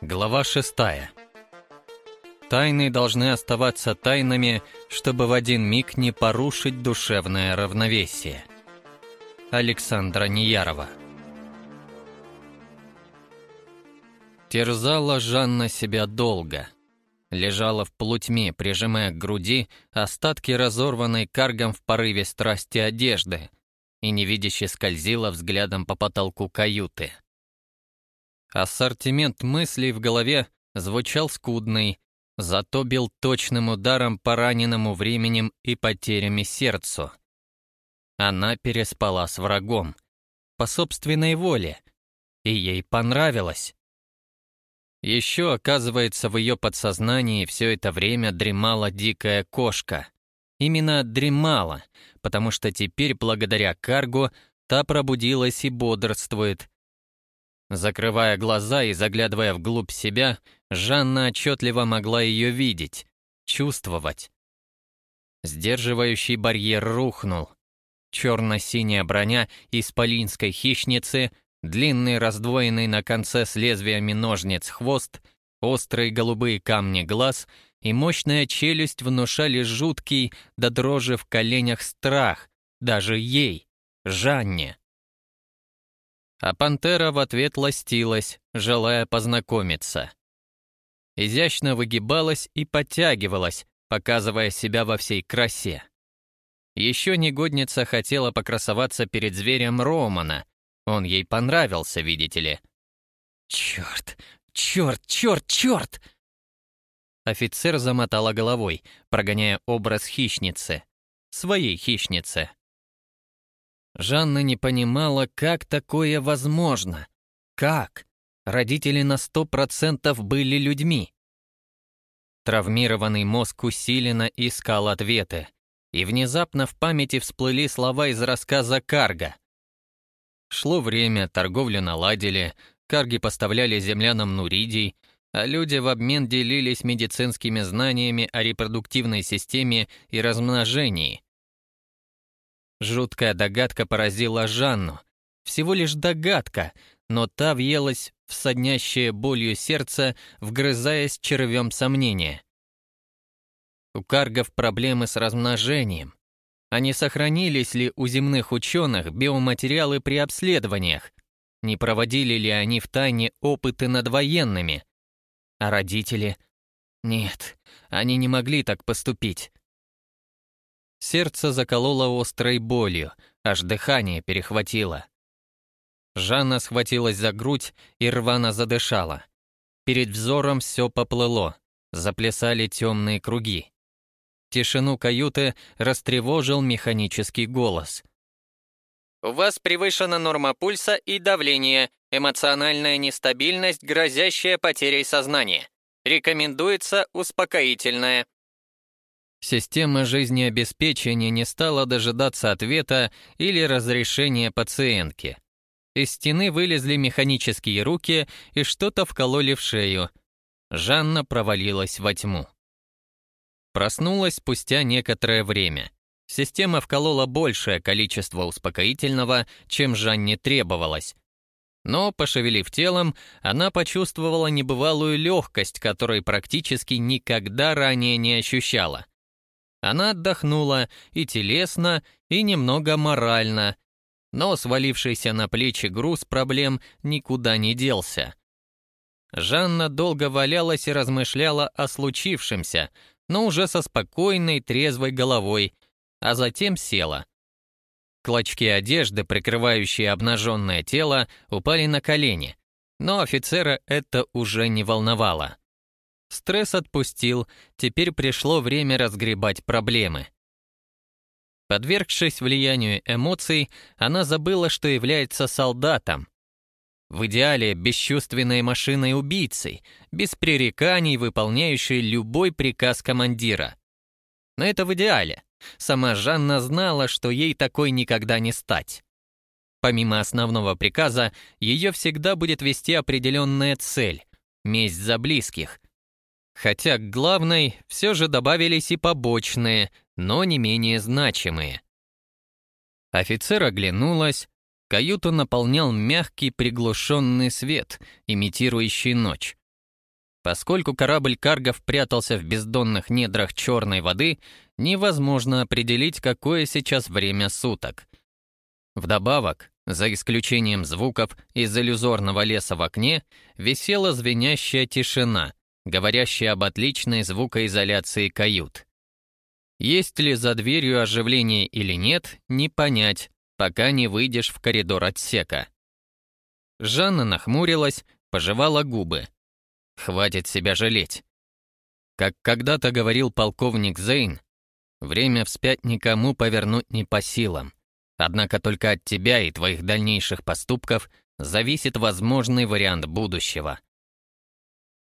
Глава шестая. Тайны должны оставаться тайнами, чтобы в один миг не порушить душевное равновесие. Александра Неярова. Терзала Жанна себя долго. Лежала в полутьме, прижимая к груди остатки разорванной каргом в порыве страсти одежды и невидяще скользила взглядом по потолку каюты. Ассортимент мыслей в голове звучал скудный, зато бил точным ударом по раненому временем и потерями сердцу. Она переспала с врагом, по собственной воле, и ей понравилось. Еще, оказывается, в ее подсознании все это время дремала дикая кошка. Именно дремала, потому что теперь, благодаря каргу, та пробудилась и бодрствует, Закрывая глаза и заглядывая вглубь себя, Жанна отчетливо могла ее видеть, чувствовать. Сдерживающий барьер рухнул. Черно-синяя броня исполинской хищницы, длинный раздвоенный на конце с лезвиями ножниц хвост, острые голубые камни глаз и мощная челюсть внушали жуткий до дрожи в коленях страх, даже ей, Жанне. А пантера в ответ ластилась, желая познакомиться. Изящно выгибалась и подтягивалась, показывая себя во всей красе. Еще негодница хотела покрасоваться перед зверем Романа. Он ей понравился, видите ли. «Черт! Черт! Черт! Черт!» Офицер замотала головой, прогоняя образ хищницы. Своей хищницы. Жанна не понимала, как такое возможно. Как? Родители на сто процентов были людьми. Травмированный мозг усиленно искал ответы, и внезапно в памяти всплыли слова из рассказа Карга. Шло время, торговлю наладили, Карги поставляли землянам нуридий, а люди в обмен делились медицинскими знаниями о репродуктивной системе и размножении – Жуткая догадка поразила Жанну. Всего лишь догадка, но та въелась в соднящее болью сердце, вгрызаясь червем сомнения. У каргов проблемы с размножением. Не сохранились ли у земных ученых биоматериалы при обследованиях? Не проводили ли они в тайне опыты над военными? А родители? Нет, они не могли так поступить. Сердце закололо острой болью, аж дыхание перехватило. Жанна схватилась за грудь и рвано задышала. Перед взором все поплыло, заплясали темные круги. Тишину каюты растревожил механический голос. «У вас превышена норма пульса и давления, эмоциональная нестабильность, грозящая потерей сознания. Рекомендуется успокоительное». Система жизнеобеспечения не стала дожидаться ответа или разрешения пациентки. Из стены вылезли механические руки и что-то вкололи в шею. Жанна провалилась во тьму. Проснулась спустя некоторое время. Система вколола большее количество успокоительного, чем Жанне требовалось. Но, пошевелив телом, она почувствовала небывалую легкость, которой практически никогда ранее не ощущала. Она отдохнула и телесно, и немного морально, но свалившийся на плечи груз проблем никуда не делся. Жанна долго валялась и размышляла о случившемся, но уже со спокойной, трезвой головой, а затем села. Клочки одежды, прикрывающие обнаженное тело, упали на колени, но офицера это уже не волновало. Стресс отпустил, теперь пришло время разгребать проблемы. Подвергшись влиянию эмоций, она забыла, что является солдатом. В идеале бесчувственной машиной-убийцей, без пререканий, выполняющей любой приказ командира. Но это в идеале. Сама Жанна знала, что ей такой никогда не стать. Помимо основного приказа, ее всегда будет вести определенная цель — месть за близких, хотя к главной все же добавились и побочные, но не менее значимые. Офицер оглянулась, каюту наполнял мягкий приглушенный свет, имитирующий ночь. Поскольку корабль Каргов прятался в бездонных недрах черной воды, невозможно определить, какое сейчас время суток. Вдобавок, за исключением звуков из иллюзорного леса в окне, висела звенящая тишина, говорящая об отличной звукоизоляции кают. Есть ли за дверью оживление или нет, не понять, пока не выйдешь в коридор отсека. Жанна нахмурилась, пожевала губы. Хватит себя жалеть. Как когда-то говорил полковник Зейн, время вспять никому повернуть не по силам. Однако только от тебя и твоих дальнейших поступков зависит возможный вариант будущего.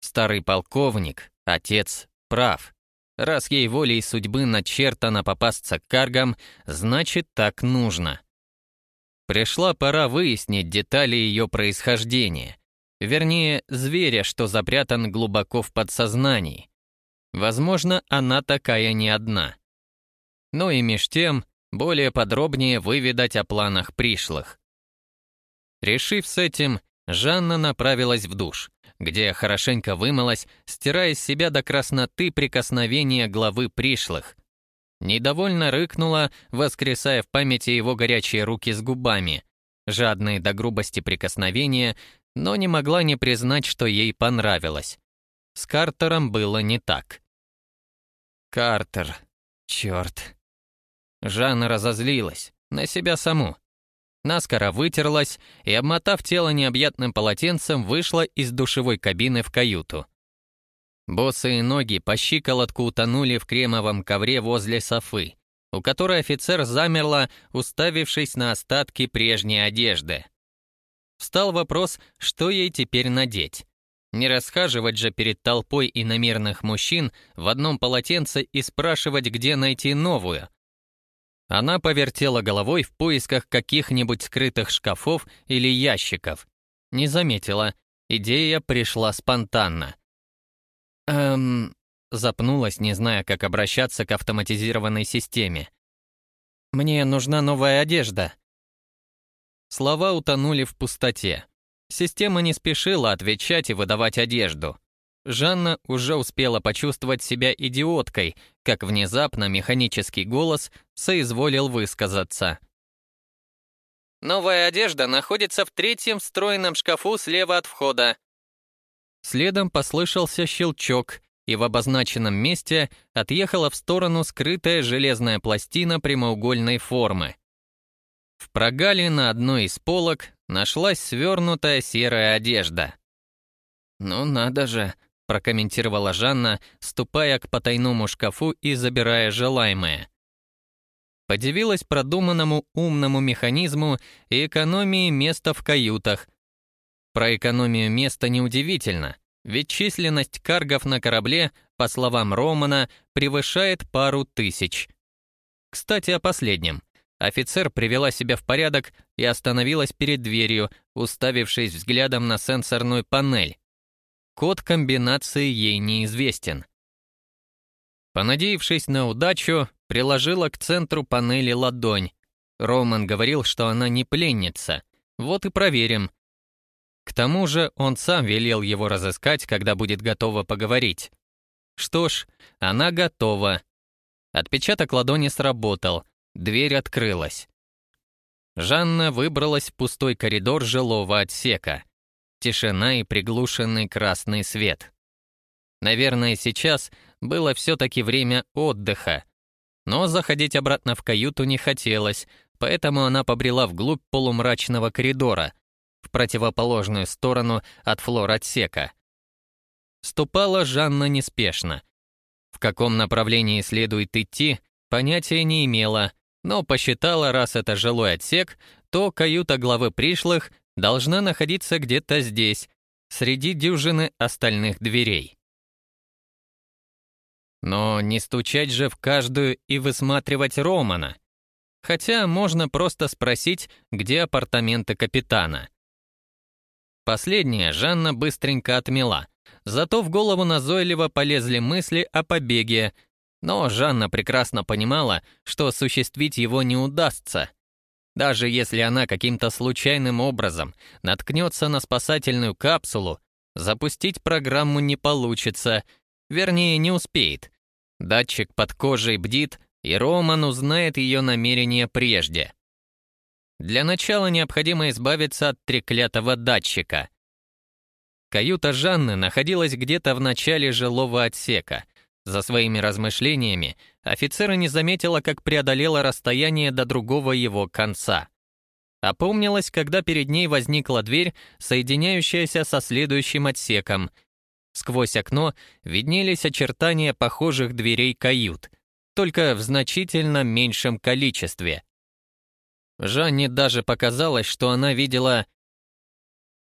Старый полковник, отец, прав. Раз ей волей судьбы начертано попасться к каргам, значит так нужно. Пришла пора выяснить детали ее происхождения. Вернее, зверя, что запрятан глубоко в подсознании. Возможно, она такая не одна. Но и меж тем, более подробнее выведать о планах пришлых. Решив с этим, Жанна направилась в душ, где хорошенько вымылась, стирая с себя до красноты прикосновения главы пришлых. Недовольно рыкнула, воскресая в памяти его горячие руки с губами, жадные до грубости прикосновения, но не могла не признать, что ей понравилось. С Картером было не так. Картер. Черт. Жанна разозлилась. На себя саму. Наскоро вытерлась и, обмотав тело необъятным полотенцем, вышла из душевой кабины в каюту. Босые ноги по щиколотку утонули в кремовом ковре возле софы, у которой офицер замерла, уставившись на остатки прежней одежды. Встал вопрос, что ей теперь надеть. Не расхаживать же перед толпой иномерных мужчин в одном полотенце и спрашивать, где найти новую. Она повертела головой в поисках каких-нибудь скрытых шкафов или ящиков. Не заметила. Идея пришла спонтанно. Эм... Запнулась, не зная, как обращаться к автоматизированной системе. «Мне нужна новая одежда», Слова утонули в пустоте. Система не спешила отвечать и выдавать одежду. Жанна уже успела почувствовать себя идиоткой, как внезапно механический голос соизволил высказаться. «Новая одежда находится в третьем встроенном шкафу слева от входа». Следом послышался щелчок, и в обозначенном месте отъехала в сторону скрытая железная пластина прямоугольной формы. В прогале на одной из полок нашлась свернутая серая одежда. «Ну надо же», — прокомментировала Жанна, ступая к потайному шкафу и забирая желаемое. Подивилась продуманному умному механизму и экономии места в каютах. Про экономию места неудивительно, ведь численность каргов на корабле, по словам Романа, превышает пару тысяч. Кстати, о последнем. Офицер привела себя в порядок и остановилась перед дверью, уставившись взглядом на сенсорную панель. Код комбинации ей неизвестен. Понадеявшись на удачу, приложила к центру панели ладонь. Роман говорил, что она не пленница. Вот и проверим. К тому же он сам велел его разыскать, когда будет готова поговорить. Что ж, она готова. Отпечаток ладони сработал — Дверь открылась. Жанна выбралась в пустой коридор жилого отсека. Тишина и приглушенный красный свет. Наверное, сейчас было все-таки время отдыха. Но заходить обратно в каюту не хотелось, поэтому она побрела вглубь полумрачного коридора, в противоположную сторону от флор-отсека. Ступала Жанна неспешно. В каком направлении следует идти, понятия не имела, но посчитала, раз это жилой отсек, то каюта главы пришлых должна находиться где-то здесь, среди дюжины остальных дверей. Но не стучать же в каждую и высматривать Романа. Хотя можно просто спросить, где апартаменты капитана. Последнее Жанна быстренько отмела, зато в голову назойливо полезли мысли о побеге, но Жанна прекрасно понимала, что осуществить его не удастся. Даже если она каким-то случайным образом наткнется на спасательную капсулу, Запустить программу не получится, вернее, не успеет. Датчик под кожей бдит, и Роман узнает ее намерения прежде. Для начала необходимо избавиться от треклятого датчика. Каюта Жанны находилась где-то в начале жилого отсека. За своими размышлениями офицера не заметила, как преодолела расстояние до другого его конца. Опомнилась, когда перед ней возникла дверь, соединяющаяся со следующим отсеком. Сквозь окно виднелись очертания похожих дверей кают, только в значительно меньшем количестве. Жанне даже показалось, что она видела...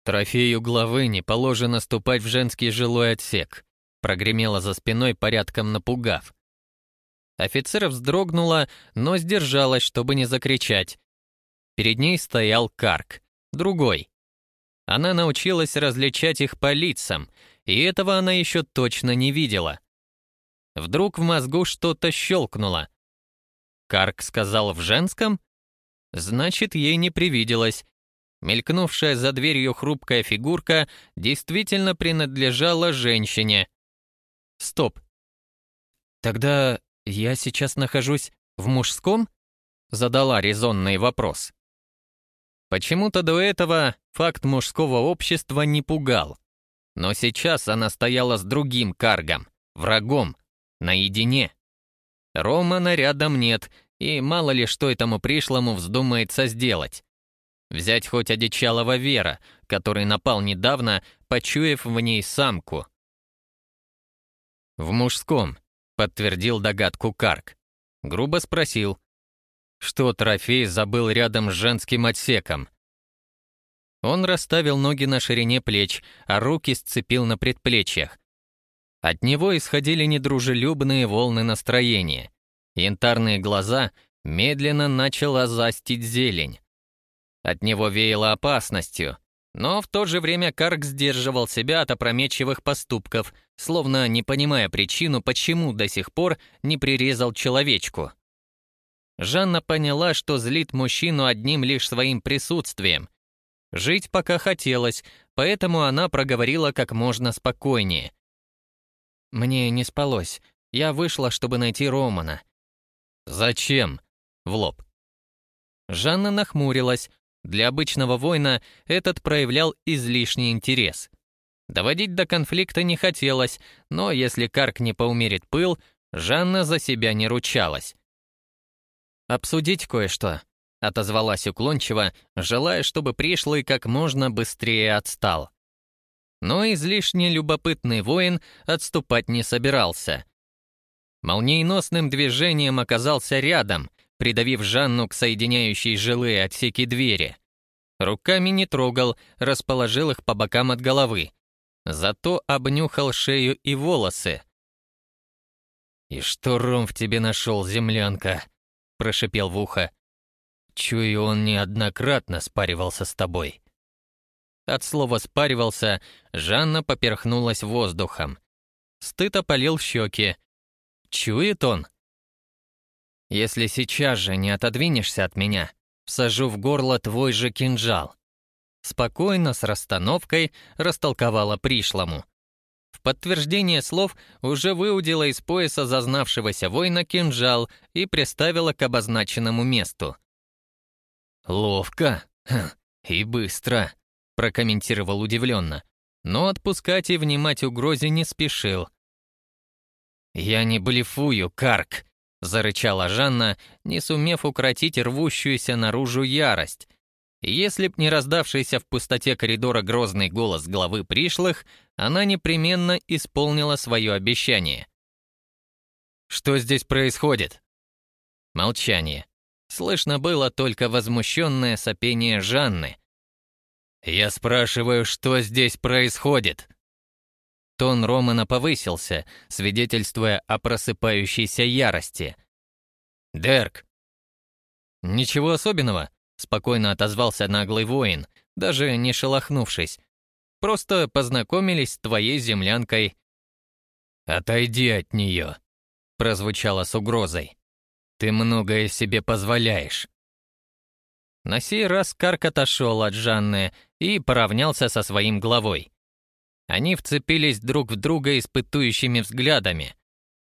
«Трофею главы не положено ступать в женский жилой отсек», прогремела за спиной, порядком напугав. Офицер вздрогнула, но сдержалась, чтобы не закричать. Перед ней стоял Карк, другой. Она научилась различать их по лицам, и этого она еще точно не видела. Вдруг в мозгу что-то щелкнуло. Карк сказал в женском? Значит, ей не привиделось. Мелькнувшая за дверью хрупкая фигурка действительно принадлежала женщине. Стоп. Тогда я сейчас нахожусь в мужском? Задала резонный вопрос. Почему-то до этого факт мужского общества не пугал. Но сейчас она стояла с другим каргом, врагом, наедине. Романа рядом нет, и мало ли что этому пришлому вздумается сделать. Взять хоть одичалого Вера, который напал недавно, почуяв в ней самку. «В мужском», — подтвердил догадку Карк. Грубо спросил, что трофей забыл рядом с женским отсеком. Он расставил ноги на ширине плеч, а руки сцепил на предплечьях. От него исходили недружелюбные волны настроения. Янтарные глаза медленно начала застить зелень. От него веяло опасностью, но в то же время Карк сдерживал себя от опрометчивых поступков, словно не понимая причину, почему до сих пор не прирезал человечку. Жанна поняла, что злит мужчину одним лишь своим присутствием. Жить пока хотелось, поэтому она проговорила как можно спокойнее. «Мне не спалось. Я вышла, чтобы найти Романа. «Зачем?» — в лоб. Жанна нахмурилась. Для обычного воина этот проявлял излишний интерес. Доводить до конфликта не хотелось, но если Карк не поумерит пыл, Жанна за себя не ручалась. «Обсудить кое-что», — отозвалась уклончиво, желая, чтобы пришлый как можно быстрее отстал. Но излишне любопытный воин отступать не собирался. Молниеносным движением оказался рядом, придавив Жанну к соединяющей жилые отсеки двери. Руками не трогал, расположил их по бокам от головы. Зато обнюхал шею и волосы. «И что Ром в тебе нашел, землянка?» — прошипел в ухо. «Чую, он неоднократно спаривался с тобой». От слова «спаривался» Жанна поперхнулась воздухом. Стыд опалил щеки, Чует он? Если сейчас же не отодвинешься от меня, всажу в горло твой же кинжал. Спокойно, с расстановкой, растолковала пришлому. В подтверждение слов уже выудила из пояса зазнавшегося воина кинжал и приставила к обозначенному месту. «Ловко и быстро», — прокомментировал удивленно, но отпускать и внимать угрозе не спешил. «Я не блефую, Карк!» — зарычала Жанна, не сумев укротить рвущуюся наружу ярость. Если б не раздавшийся в пустоте коридора грозный голос главы пришлых, она непременно исполнила свое обещание. «Что здесь происходит?» Молчание. Слышно было только возмущенное сопение Жанны. «Я спрашиваю, что здесь происходит?» Тон Романа повысился, свидетельствуя о просыпающейся ярости. «Дерк!» «Ничего особенного», — спокойно отозвался наглый воин, даже не шелохнувшись. «Просто познакомились с твоей землянкой». «Отойди от нее», — прозвучало с угрозой. «Ты многое себе позволяешь». На сей раз Карк отошел от Жанны и поравнялся со своим главой. Они вцепились друг в друга испытующими взглядами.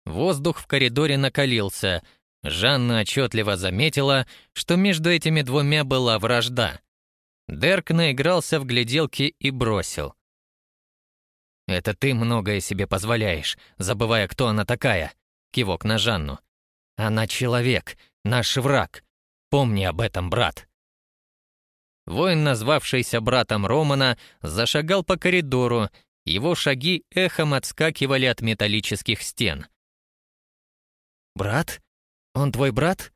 Воздух в коридоре накалился. Жанна отчетливо заметила, что между этими двумя была вражда. Дерк наигрался в гляделки и бросил. «Это ты многое себе позволяешь, забывая, кто она такая», — кивок на Жанну. «Она человек, наш враг. Помни об этом, брат». Воин, назвавшийся братом Романа, зашагал по коридору, его шаги эхом отскакивали от металлических стен. «Брат? Он твой брат?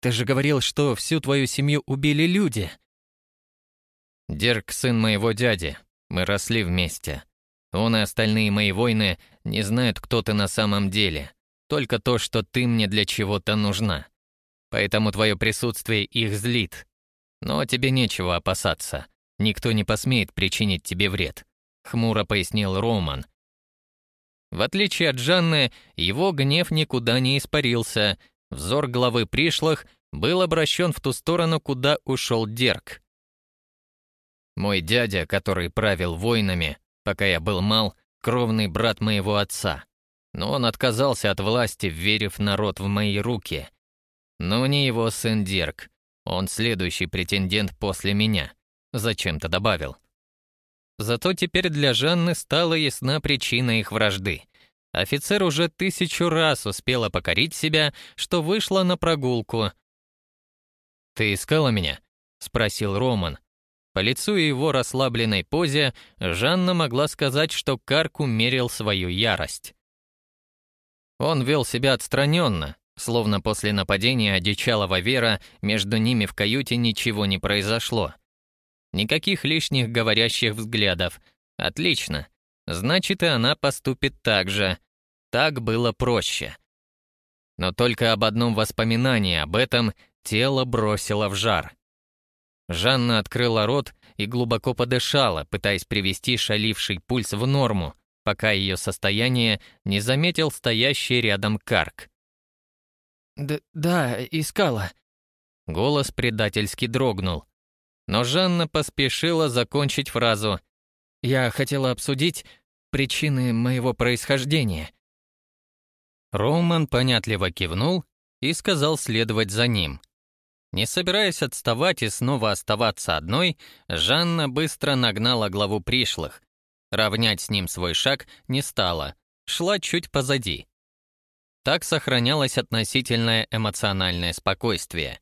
Ты же говорил, что всю твою семью убили люди». «Дерг — сын моего дяди. Мы росли вместе. Он и остальные мои воины не знают, кто ты на самом деле. Только то, что ты мне для чего-то нужна. Поэтому твое присутствие их злит. Но тебе нечего опасаться. Никто не посмеет причинить тебе вред», — хмуро пояснил Роман. В отличие от Жанны, его гнев никуда не испарился. Взор главы пришлых был обращен в ту сторону, куда ушел Дерк. Мой дядя, который правил войнами, пока я был мал, кровный брат моего отца. Но он отказался от власти, верив народ в мои руки. Но не его сын Дерк. Он следующий претендент после меня. Зачем-то добавил. Зато теперь для Жанны стала ясна причина их вражды. Офицер уже тысячу раз успела покорить себя, что вышла на прогулку. «Ты искала меня?» — спросил Роман, по лицу и его расслабленной позе Жанна могла сказать, что Карк умерил свою ярость. Он вел себя отстраненно, словно после нападения одичалого Вера между ними в каюте ничего не произошло. Никаких лишних говорящих взглядов. Отлично. Значит, и она поступит так же. Так было проще. Но только об одном воспоминании об этом тело бросило в жар. Жанна открыла рот и глубоко подышала, пытаясь привести шаливший пульс в норму, пока ее состояние не заметил стоящий рядом Карк. Д «Да, искала». Голос предательски дрогнул. Но Жанна поспешила закончить фразу. «Я хотела обсудить причины моего происхождения». Роман понятливо кивнул и сказал следовать за ним. Не собираясь отставать и снова оставаться одной, Жанна быстро нагнала главу пришлых. Равнять с ним свой шаг не стала, шла чуть позади. Так сохранялось относительное эмоциональное спокойствие.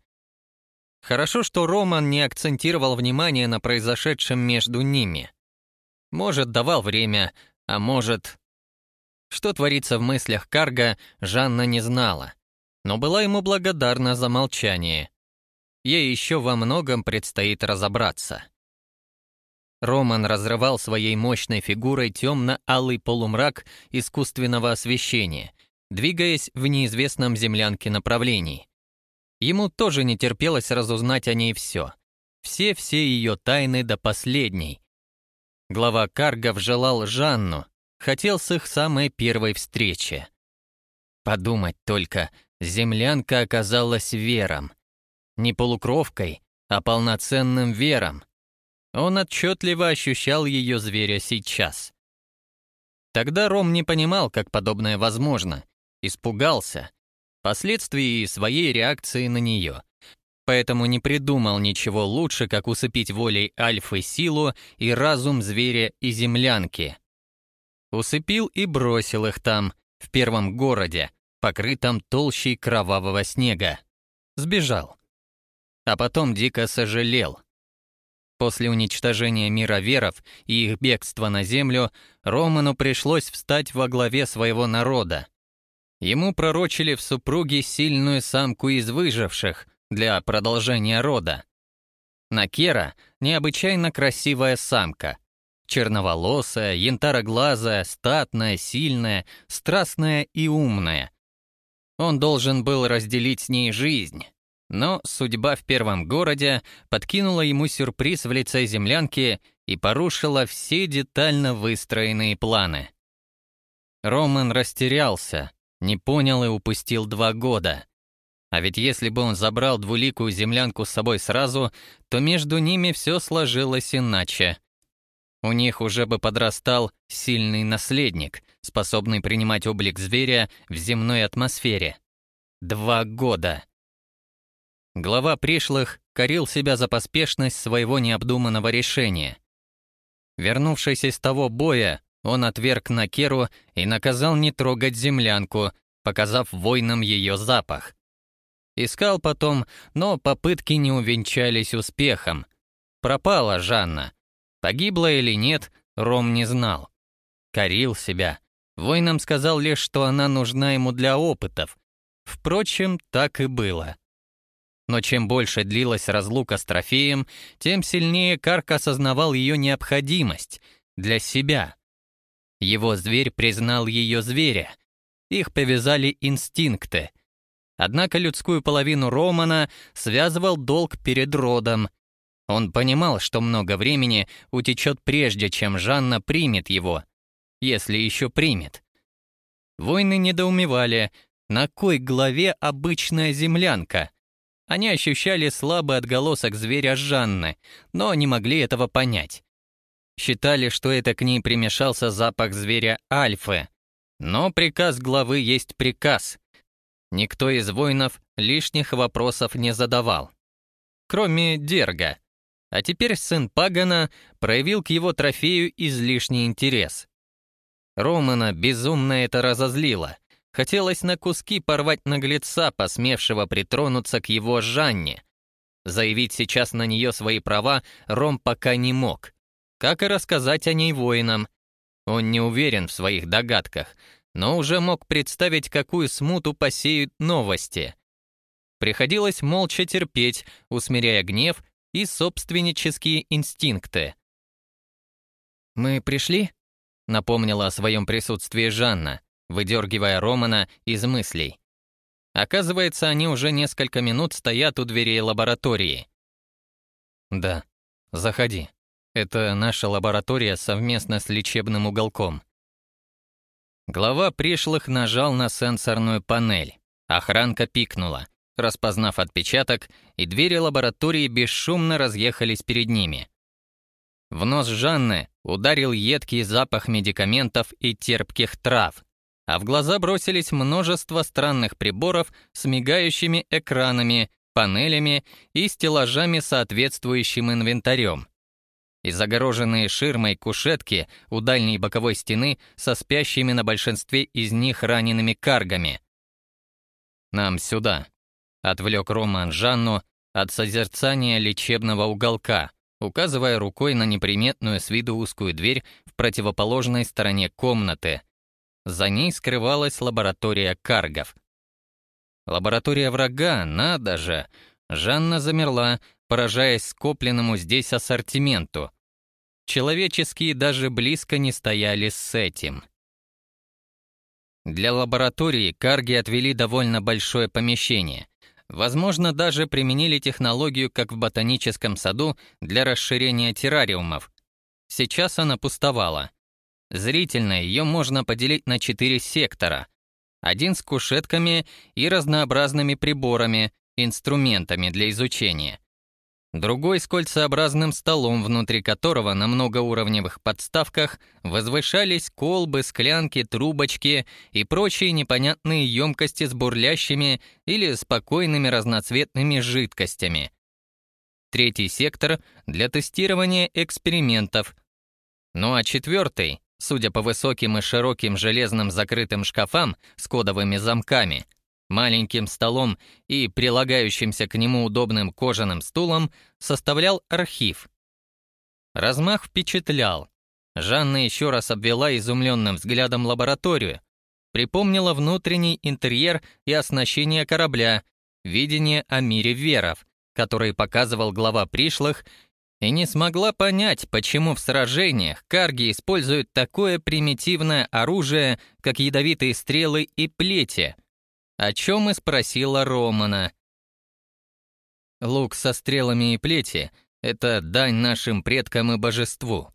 Хорошо, что Роман не акцентировал внимание на произошедшем между ними. Может, давал время, а может... Что творится в мыслях Карга, Жанна не знала, но была ему благодарна за молчание ей еще во многом предстоит разобраться. Роман разрывал своей мощной фигурой темно-алый полумрак искусственного освещения, двигаясь в неизвестном землянке направлении. Ему тоже не терпелось разузнать о ней все. Все-все ее тайны до последней. Глава Каргов желал Жанну, хотел с их самой первой встречи. Подумать только, землянка оказалась вером. Не полукровкой, а полноценным вером. Он отчетливо ощущал ее зверя сейчас. Тогда Ром не понимал, как подобное возможно. Испугался. Последствий своей реакции на нее. Поэтому не придумал ничего лучше, как усыпить волей Альфы силу и разум зверя и землянки. Усыпил и бросил их там, в первом городе, покрытом толщей кровавого снега. Сбежал а потом дико сожалел. После уничтожения мира веров и их бегства на землю, Роману пришлось встать во главе своего народа. Ему пророчили в супруге сильную самку из выживших для продолжения рода. Накера — необычайно красивая самка. Черноволосая, янтароглазая, статная, сильная, страстная и умная. Он должен был разделить с ней жизнь, но судьба в первом городе подкинула ему сюрприз в лице землянки и порушила все детально выстроенные планы. Роман растерялся, не понял и упустил два года. А ведь если бы он забрал двуликую землянку с собой сразу, то между ними все сложилось иначе. у них уже бы подрастал сильный наследник, способный принимать облик зверя в земной атмосфере. Два года. Глава пришлых корил себя за поспешность своего необдуманного решения. Вернувшись из того боя, он отверг Накеру и наказал не трогать землянку, показав воинам ее запах. Искал потом, но попытки не увенчались успехом. Пропала Жанна. Погибла или нет, Ром не знал. Корил себя. Воинам сказал лишь, что она нужна ему для опытов. Впрочем, так и было. Но чем больше длилась разлука с трофеем, тем сильнее Карк осознавал ее необходимость для себя. Его зверь признал ее зверя. Их повязали инстинкты. Однако людскую половину Романа связывал долг перед родом. Он понимал, что много времени утечет прежде, чем Жанна примет его. Если еще примет. Войны недоумевали, на кой главе обычная землянка. Они ощущали слабый отголосок зверя Жанны, но не могли этого понять. Считали, что это к ней примешался запах зверя Альфы. Но приказ главы есть приказ. Никто из воинов лишних вопросов не задавал. Кроме Дерга. А теперь сын Пагана проявил к его трофею излишний интерес. Романа безумно это разозлило. Хотелось на куски порвать наглеца, посмевшего притронуться к его Жанне. Заявить сейчас на нее свои права Ром пока не мог. Как и рассказать о ней воинам. Он не уверен в своих догадках, но уже мог представить, какую смуту посеют новости. Приходилось молча терпеть, усмиряя гнев и собственнические инстинкты. «Мы пришли?» — напомнила о своем присутствии Жанна, выдергивая Романа из мыслей. Оказывается, они уже несколько минут стоят у дверей лаборатории. «Да, заходи. Это наша лаборатория совместно с лечебным уголком. Глава пришлых нажал на сенсорную панель. Охранка пикнула, распознав отпечаток, и двери лаборатории бесшумно разъехались перед ними. В нос Жанны ударил едкий запах медикаментов и терпких трав, а в глаза бросились множество странных приборов с мигающими экранами, панелями и стеллажами соответствующим инвентарем и загороженные ширмой кушетки у дальней боковой стены со спящими на большинстве из них ранеными каргами. «Нам сюда», — отвлек Роман Жанну от созерцания лечебного уголка, указывая рукой на неприметную с виду узкую дверь в противоположной стороне комнаты. За ней скрывалась лаборатория каргов. Лаборатория врага, надо же! Жанна замерла, поражаясь скопленному здесь ассортименту. Человеческие даже близко не стояли с этим. Для лаборатории Карги отвели довольно большое помещение. Возможно, даже применили технологию, как в ботаническом саду, для расширения террариумов. Сейчас она пустовала. Зрительно ее можно поделить на четыре сектора. Один с кушетками и разнообразными приборами, инструментами для изучения другой с кольцеобразным столом, внутри которого на многоуровневых подставках возвышались колбы, склянки, трубочки и прочие непонятные емкости с бурлящими или спокойными разноцветными жидкостями. Третий сектор для тестирования экспериментов. Ну а четвертый, судя по высоким и широким железным закрытым шкафам с кодовыми замками — Маленьким столом и прилагающимся к нему удобным кожаным стулом составлял архив. Размах впечатлял. Жанна еще раз обвела изумленным взглядом лабораторию, припомнила внутренний интерьер и оснащение корабля, видение о мире веров, который показывал глава пришлых, и не смогла понять, почему в сражениях карги используют такое примитивное оружие, как ядовитые стрелы и плети — о чем и спросила Романа. Лук со стрелами и плети — это дань нашим предкам и божеству.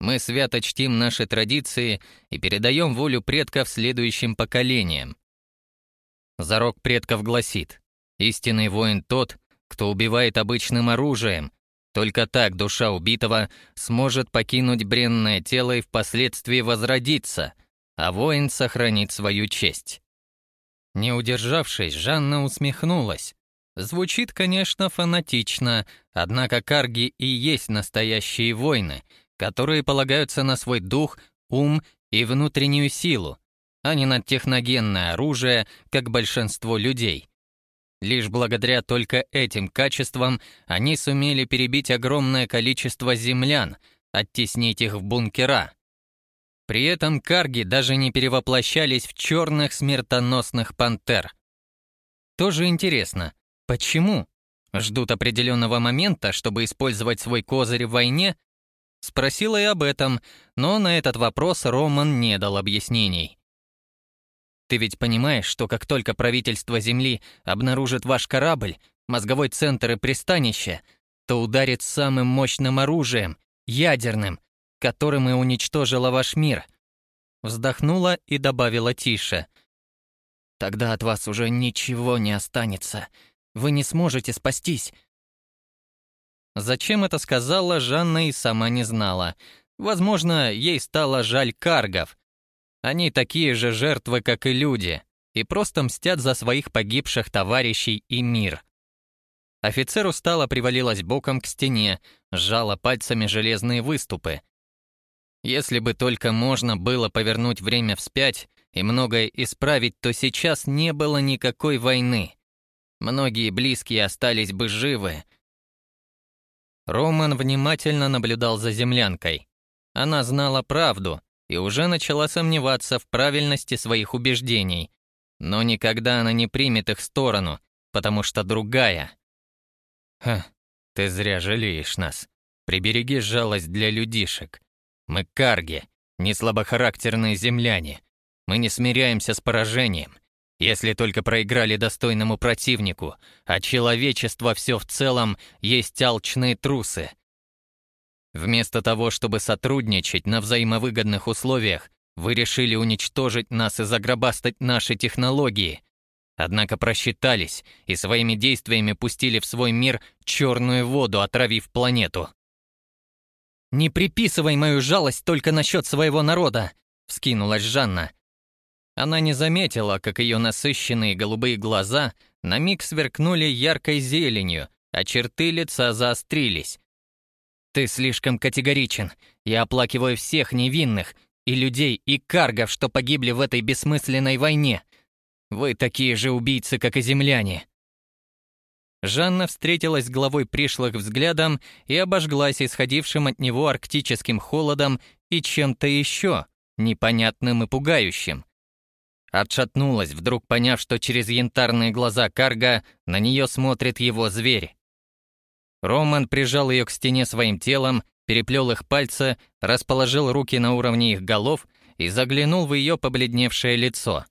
Мы свято чтим наши традиции и передаем волю предков следующим поколениям. Зарок предков гласит, истинный воин тот, кто убивает обычным оружием, Только так душа убитого сможет покинуть бренное тело и впоследствии возродиться, а воин сохранит свою честь. Не удержавшись, Жанна усмехнулась. Звучит, конечно, фанатично, однако карги и есть настоящие воины, которые полагаются на свой дух, ум и внутреннюю силу, а не на техногенное оружие, как большинство людей. Лишь благодаря только этим качествам они сумели перебить огромное количество землян, оттеснить их в бункера. При этом карги даже не перевоплощались в черных смертоносных пантер. Тоже интересно, почему? Ждут определенного момента, чтобы использовать свой козырь в войне? Спросила и об этом, но на этот вопрос Роман не дал объяснений. Ты ведь понимаешь, что как только правительство Земли обнаружит ваш корабль, мозговой центр и пристанище, то ударит самым мощным оружием, ядерным, которым и уничтожила ваш мир. Вздохнула и добавила тише. Тогда от вас уже ничего не останется. Вы не сможете спастись. Зачем это сказала, Жанна и сама не знала. Возможно, ей стало жаль каргов, они такие же жертвы, как и люди, и просто мстят за своих погибших товарищей и мир. Офицер устало привалилась боком к стене, сжала пальцами железные выступы. Если бы только можно было повернуть время вспять и многое исправить, то сейчас не было никакой войны. Многие близкие остались бы живы. Роман внимательно наблюдал за землянкой. Она знала правду, и уже начала сомневаться в правильности своих убеждений. Но никогда она не примет их сторону, потому что другая. Ха, ты зря жалеешь нас. Прибереги жалость для людишек. Мы карги, не слабохарактерные земляне. Мы не смиряемся с поражением, если только проиграли достойному противнику, а человечество все в целом есть алчные трусы — Вместо того, чтобы сотрудничать на взаимовыгодных условиях, вы решили уничтожить нас и загробастать наши технологии. Однако просчитались и своими действиями пустили в свой мир черную воду, отравив планету. «Не приписывай мою жалость только насчет своего народа», — вскинулась Жанна. Она не заметила, как ее насыщенные голубые глаза на миг сверкнули яркой зеленью, а черты лица заострились, ты слишком категоричен. Я оплакиваю всех невинных, и людей, и каргов, что погибли в этой бессмысленной войне. Вы такие же убийцы, как и земляне». Жанна встретилась с главой пришлых взглядом и обожглась исходившим от него арктическим холодом и чем-то еще, непонятным и пугающим. Отшатнулась, вдруг поняв, что через янтарные глаза Карга на нее смотрит его зверь. Роман прижал ее к стене своим телом, переплел их пальцы, расположил руки на уровне их голов и заглянул в ее побледневшее лицо.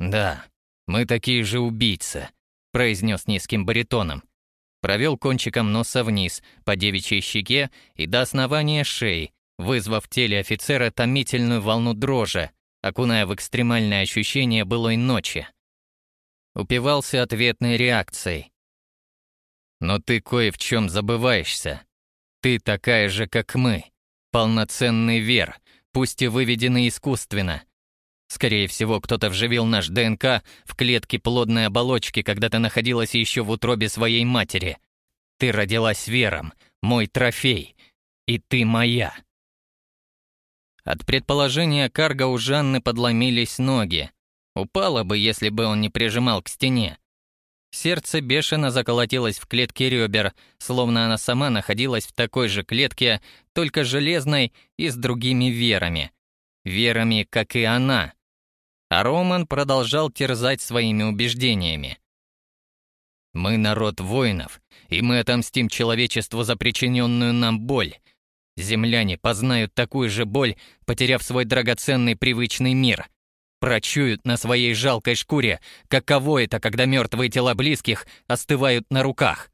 «Да, мы такие же убийцы», — произнес низким баритоном. Провел кончиком носа вниз, по девичьей щеке и до основания шеи, вызвав в теле офицера томительную волну дрожи, окуная в экстремальное ощущение былой ночи. Упивался ответной реакцией. Но ты кое в чем забываешься. Ты такая же, как мы. Полноценный вер, пусть и выведенный искусственно. Скорее всего, кто-то вживил наш ДНК в клетки плодной оболочки, когда ты находилась еще в утробе своей матери. Ты родилась вером, мой трофей, и ты моя. От предположения Карга у Жанны подломились ноги. Упала бы, если бы он не прижимал к стене. Сердце бешено заколотилось в клетке ребер, словно она сама находилась в такой же клетке, только железной и с другими верами. Верами, как и она. А Роман продолжал терзать своими убеждениями. «Мы народ воинов, и мы отомстим человечеству за причиненную нам боль. Земляне познают такую же боль, потеряв свой драгоценный привычный мир прочуют на своей жалкой шкуре, каково это, когда мертвые тела близких остывают на руках.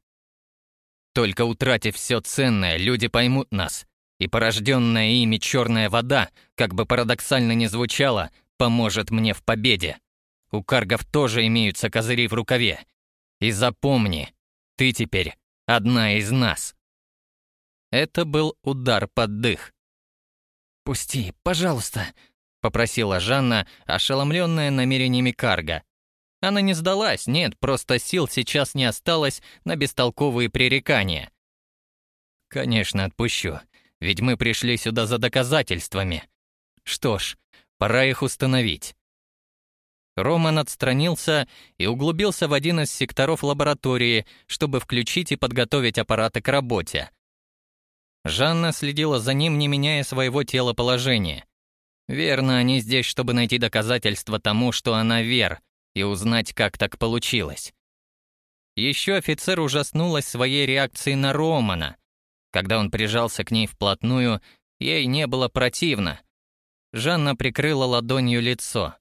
Только утратив все ценное, люди поймут нас, и порожденная ими черная вода, как бы парадоксально ни звучало, поможет мне в победе. У каргов тоже имеются козыри в рукаве. И запомни, ты теперь одна из нас. Это был удар под дых. «Пусти, пожалуйста», — попросила Жанна, ошеломленная намерениями Карга. Она не сдалась, нет, просто сил сейчас не осталось на бестолковые пререкания. «Конечно, отпущу, ведь мы пришли сюда за доказательствами. Что ж, пора их установить». Роман отстранился и углубился в один из секторов лаборатории, чтобы включить и подготовить аппараты к работе. Жанна следила за ним, не меняя своего телоположения. Верно, они здесь, чтобы найти доказательства тому, что она Вер, и узнать, как так получилось. Еще офицер ужаснулась своей реакцией на Романа. Когда он прижался к ней вплотную, ей не было противно. Жанна прикрыла ладонью лицо.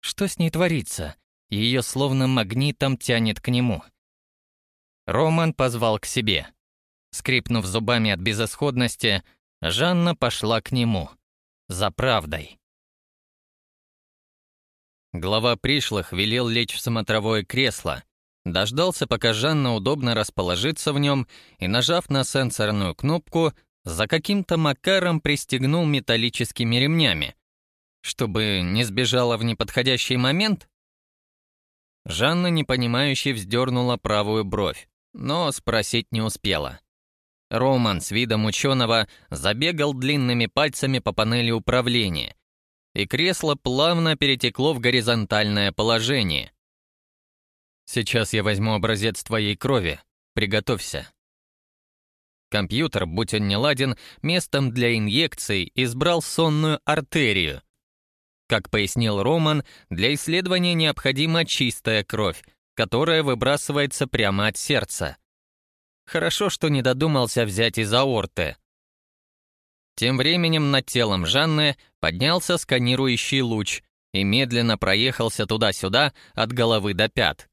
Что с ней творится? Ее словно магнитом тянет к нему. Роман позвал к себе. Скрипнув зубами от безысходности, Жанна пошла к нему. За правдой. Глава пришлых велел лечь в смотровое кресло, дождался, пока Жанна удобно расположится в нем, и, нажав на сенсорную кнопку, за каким-то макаром пристегнул металлическими ремнями. Чтобы не сбежала в неподходящий момент? Жанна, непонимающе, вздернула правую бровь, но спросить не успела. Роман с видом ученого забегал длинными пальцами по панели управления, и кресло плавно перетекло в горизонтальное положение. «Сейчас я возьму образец твоей крови. Приготовься». Компьютер, будь он не ладен, местом для инъекций избрал сонную артерию. Как пояснил Роман, для исследования необходима чистая кровь, которая выбрасывается прямо от сердца. Хорошо, что не додумался взять из аорты. Тем временем над телом Жанны поднялся сканирующий луч и медленно проехался туда-сюда от головы до пят.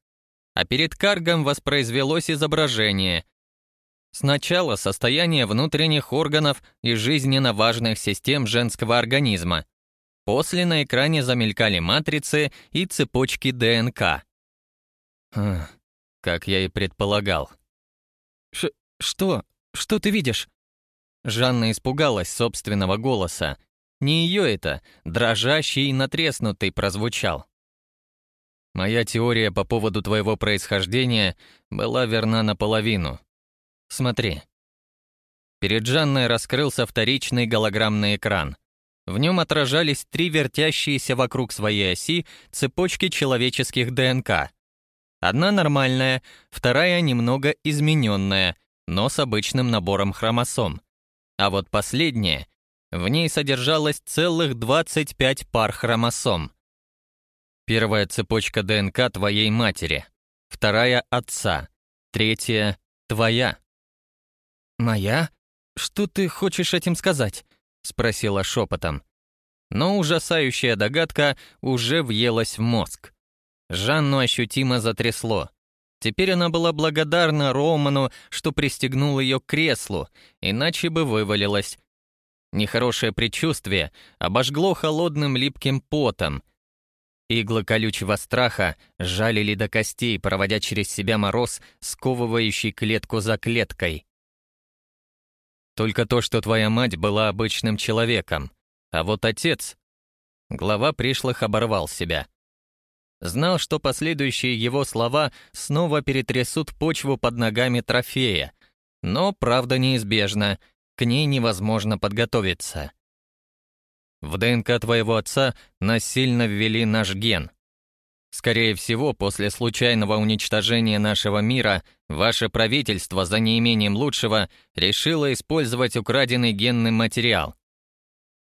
А перед каргом воспроизвелось изображение. Сначала состояние внутренних органов и жизненно важных систем женского организма. После на экране замелькали матрицы и цепочки ДНК. Хм, как я и предполагал. Ш «Что? Что ты видишь?» Жанна испугалась собственного голоса. Не ее это, дрожащий и натреснутый прозвучал. «Моя теория по поводу твоего происхождения была верна наполовину. Смотри». Перед Жанной раскрылся вторичный голограммный экран. В нем отражались три вертящиеся вокруг своей оси цепочки человеческих ДНК. Одна нормальная, вторая немного измененная, но с обычным набором хромосом. А вот последняя, в ней содержалось целых 25 пар хромосом. Первая цепочка ДНК твоей матери, вторая — отца, третья — твоя. «Моя? Что ты хочешь этим сказать?» — спросила шепотом. Но ужасающая догадка уже въелась в мозг. Жанну ощутимо затрясло. Теперь она была благодарна Роману, что пристегнул ее к креслу, иначе бы вывалилась. Нехорошее предчувствие обожгло холодным липким потом. Иглы колючего страха жалили до костей, проводя через себя мороз, сковывающий клетку за клеткой. Только то, что твоя мать была обычным человеком, а вот отец... Глава пришлых оборвал себя. Знал, что последующие его слова снова перетрясут почву под ногами трофея. Но правда неизбежна, к ней невозможно подготовиться. В ДНК твоего отца насильно ввели наш ген. Скорее всего, после случайного уничтожения нашего мира, ваше правительство за неимением лучшего решило использовать украденный генный материал.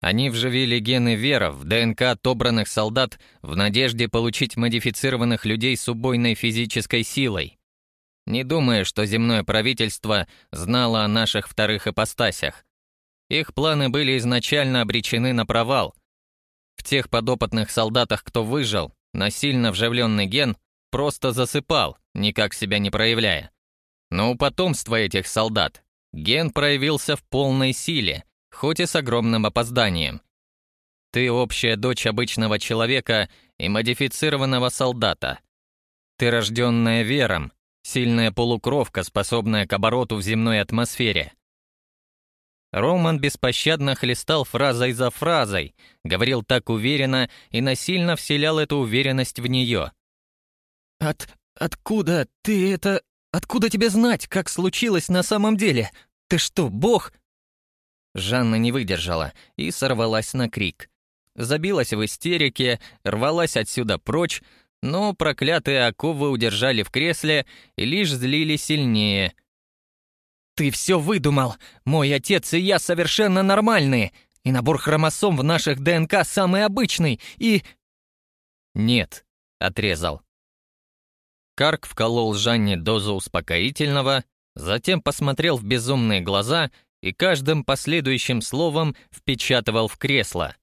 Они вживили гены Вера в ДНК отобранных солдат в надежде получить модифицированных людей с убойной физической силой. Не думая, что земное правительство знало о наших вторых ипостасях. Их планы были изначально обречены на провал. В тех подопытных солдатах, кто выжил, насильно вживленный ген просто засыпал, никак себя не проявляя. Но у потомства этих солдат ген проявился в полной силе — хоть и с огромным опозданием. Ты общая дочь обычного человека и модифицированного солдата. Ты рожденная вером, сильная полукровка, способная к обороту в земной атмосфере. Роман беспощадно хлестал фразой за фразой, говорил так уверенно и насильно вселял эту уверенность в нее. «От... откуда ты это... Откуда тебе знать, как случилось на самом деле? Ты что, бог?» Жанна не выдержала и сорвалась на крик. Забилась в истерике, рвалась отсюда прочь, но проклятые оковы удержали в кресле и лишь злили сильнее — «Ты все выдумал! Мой отец и я совершенно нормальные! И набор хромосом в наших ДНК самый обычный, и...» «Нет», — отрезал. Карк вколол Жанне дозу успокоительного, затем посмотрел в безумные глаза и каждым последующим словом впечатывал в кресло.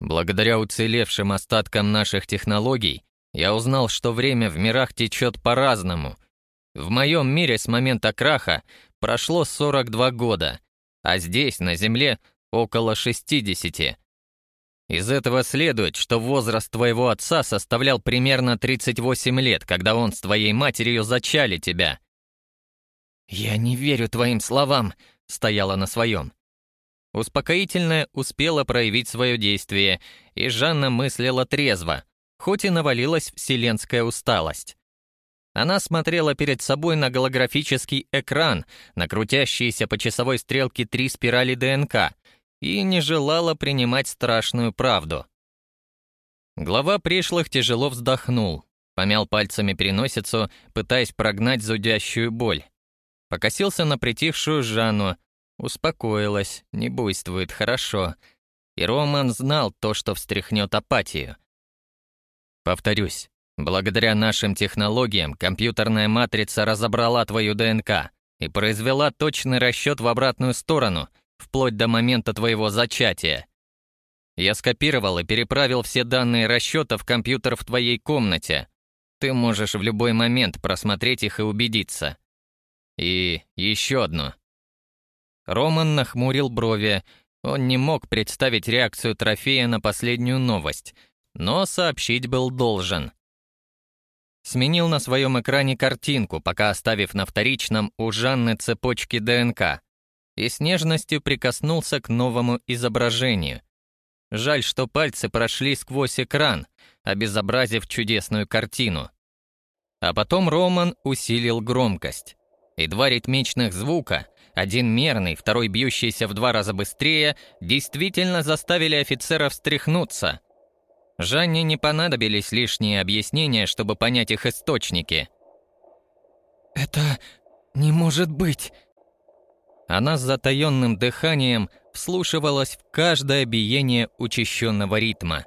Благодаря уцелевшим остаткам наших технологий, я узнал, что время в мирах течет по-разному, в моем мире с момента краха прошло 42 года, а здесь, на Земле, около 60. Из этого следует, что возраст твоего отца составлял примерно 38 лет, когда он с твоей матерью зачали тебя. «Я не верю твоим словам», — стояла на своем. Успокоительное успело проявить свое действие, и Жанна мыслила трезво, хоть и навалилась вселенская усталость. Она смотрела перед собой на голографический экран, на крутящиеся по часовой стрелке три спирали ДНК, и не желала принимать страшную правду. Глава пришлых тяжело вздохнул, помял пальцами переносицу, пытаясь прогнать зудящую боль. Покосился на притихшую Жанну, успокоилась, не буйствует хорошо. И Роман знал то, что встряхнет апатию. Повторюсь, Благодаря нашим технологиям компьютерная матрица разобрала твою ДНК и произвела точный расчет в обратную сторону, вплоть до момента твоего зачатия. Я скопировал и переправил все данные расчета в компьютер в твоей комнате. Ты можешь в любой момент просмотреть их и убедиться. И еще одно. Роман нахмурил брови. Он не мог представить реакцию трофея на последнюю новость, но сообщить был должен. Сменил на своем экране картинку, пока оставив на вторичном у Жанны цепочки ДНК, и с нежностью прикоснулся к новому изображению. Жаль, что пальцы прошли сквозь экран, обезобразив чудесную картину. А потом Роман усилил громкость. И два ритмичных звука, один мерный, второй бьющийся в два раза быстрее, действительно заставили офицера встряхнуться, Жанне не понадобились лишние объяснения, чтобы понять их источники. «Это не может быть!» Она с затаённым дыханием вслушивалась в каждое биение учащенного ритма.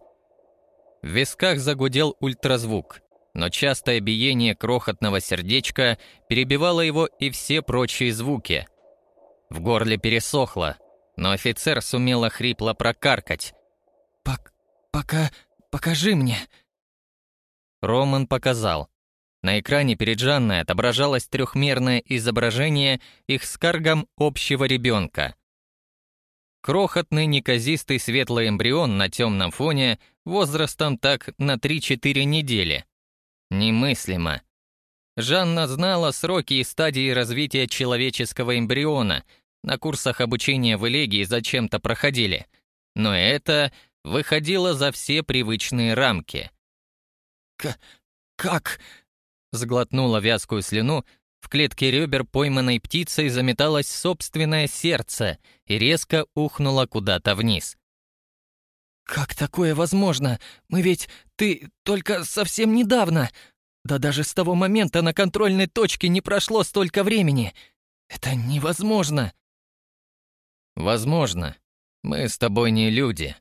В висках загудел ультразвук, но частое биение крохотного сердечка перебивало его и все прочие звуки. В горле пересохло, но офицер сумел хрипло прокаркать. «Пок... пока покажи мне». Роман показал. На экране перед Жанной отображалось трехмерное изображение их с Каргом общего ребенка. Крохотный неказистый светлый эмбрион на темном фоне возрастом так на 3-4 недели. Немыслимо. Жанна знала сроки и стадии развития человеческого эмбриона, на курсах обучения в Элегии зачем-то проходили. Но это выходила за все привычные рамки. К «Как?» — сглотнула вязкую слюну, в клетке ребер пойманной птицей заметалось собственное сердце и резко ухнуло куда-то вниз. «Как такое возможно? Мы ведь... Ты только совсем недавно... Да даже с того момента на контрольной точке не прошло столько времени. Это невозможно!» «Возможно. Мы с тобой не люди»,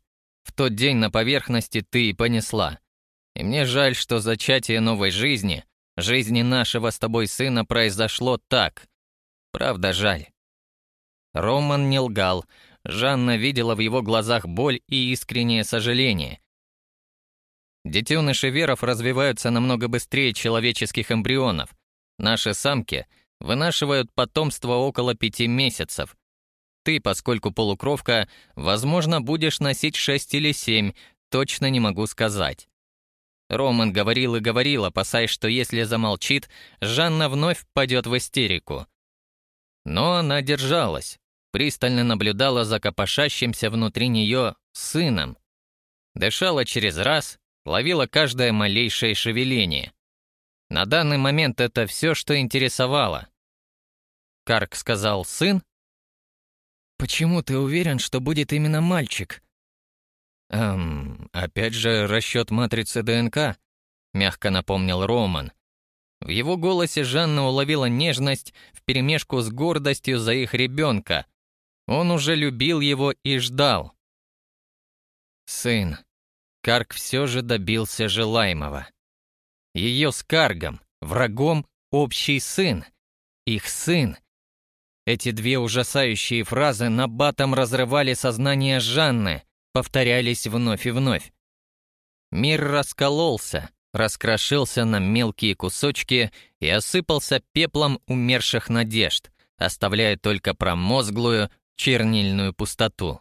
в тот день на поверхности ты и понесла. И мне жаль, что зачатие новой жизни, жизни нашего с тобой сына произошло так. Правда, жаль. Роман не лгал. Жанна видела в его глазах боль и искреннее сожаление. Детеныши веров развиваются намного быстрее человеческих эмбрионов. Наши самки вынашивают потомство около пяти месяцев, ты, поскольку полукровка, возможно, будешь носить шесть или семь, точно не могу сказать. Роман говорил и говорил, опасаясь, что если замолчит, Жанна вновь впадет в истерику. Но она держалась, пристально наблюдала за копошащимся внутри нее сыном. Дышала через раз, ловила каждое малейшее шевеление. На данный момент это все, что интересовало. Карк сказал «сын», «Почему ты уверен, что будет именно мальчик?» «Эм, опять же, расчет матрицы ДНК», — мягко напомнил Роман. В его голосе Жанна уловила нежность вперемешку с гордостью за их ребенка. Он уже любил его и ждал. Сын. Карк все же добился желаемого. Ее с Каргом, врагом, общий сын. Их сын. Эти две ужасающие фразы на батом разрывали сознание Жанны, повторялись вновь и вновь. Мир раскололся, раскрошился на мелкие кусочки и осыпался пеплом умерших надежд, оставляя только промозглую чернильную пустоту.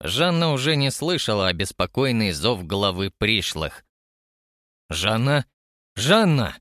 Жанна уже не слышала обеспокоенный зов головы пришлых. «Жанна? Жанна!»